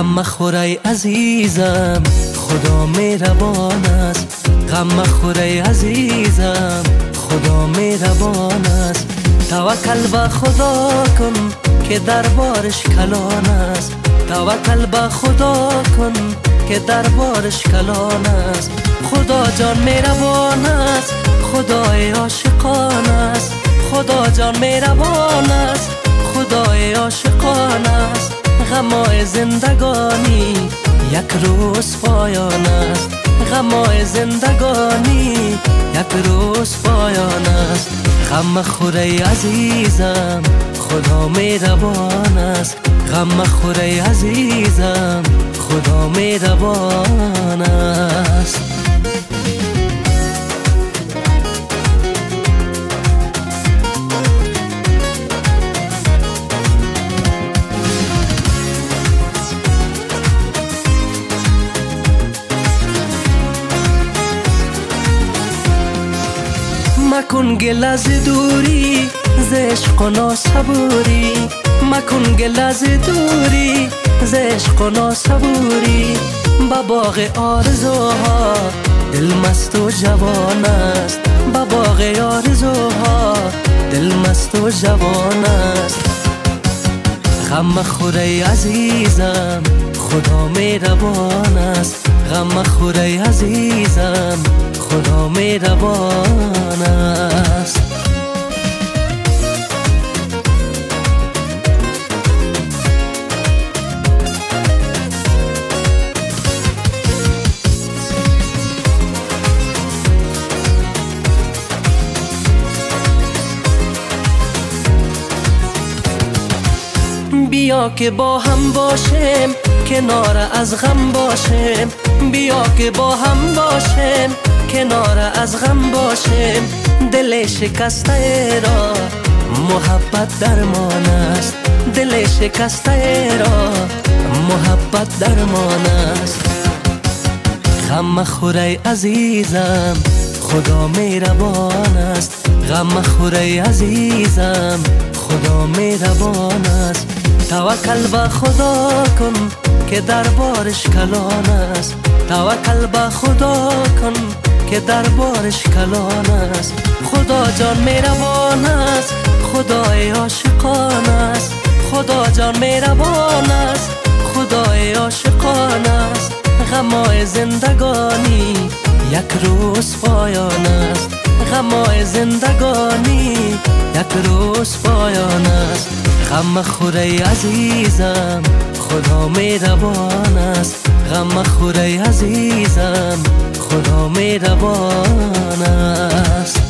غم مخوری عزیزم خدا مهربان است. غم مخوری عزیزم خدا مهربان است. توکل به خدا کن که دربارش کلان است. توکل به خدا کن که دربارش کلان است. خدا جان مهربان است خدای عاشقان است. خدا جان مهربان است خدای عاشقان است. غمای زندگانی یک روز پایان است. غمای زندگانی یک روز پایان است. غم خوره عزیزم خدا مهربان است. غم خوره عزیزم خدا مهربان است. مکن گل از دوری ز عشق و ناسبوری. مکن گل از دوری ز عشق و ناسبوری. با باغ آرزوها دل مست و جوان است. با باغ آرزوها دل مست و جوان است. غم خوره عزیزم خدا مهربان است. غم خوره عزیزم. خدا مهربان بیا که با هم باشیم کنار از غم باشیم. بیا که با هم باشیم کنار از غم باشیم. دل شکسته را محبت درمان است. دل شکسته را محبت درمان است. غم خوره عزیزم خدا مهربان است. غم خوره عزیزم. خدا مهربان است. توکل به خدا کن که دربارش کلان است. توکل به خدا کن که دربارش کلان است. خدا جان مهربان است. خدای عاشقان است. خدا جان مهربان است. خدای عاشقان است. غمای زندگانی یک روز پایان است. غمای زندگانی یک روز پایان است. غم خوره عزیزم خدا مهربان است. غم خوره عزیزم خدا مهربان است.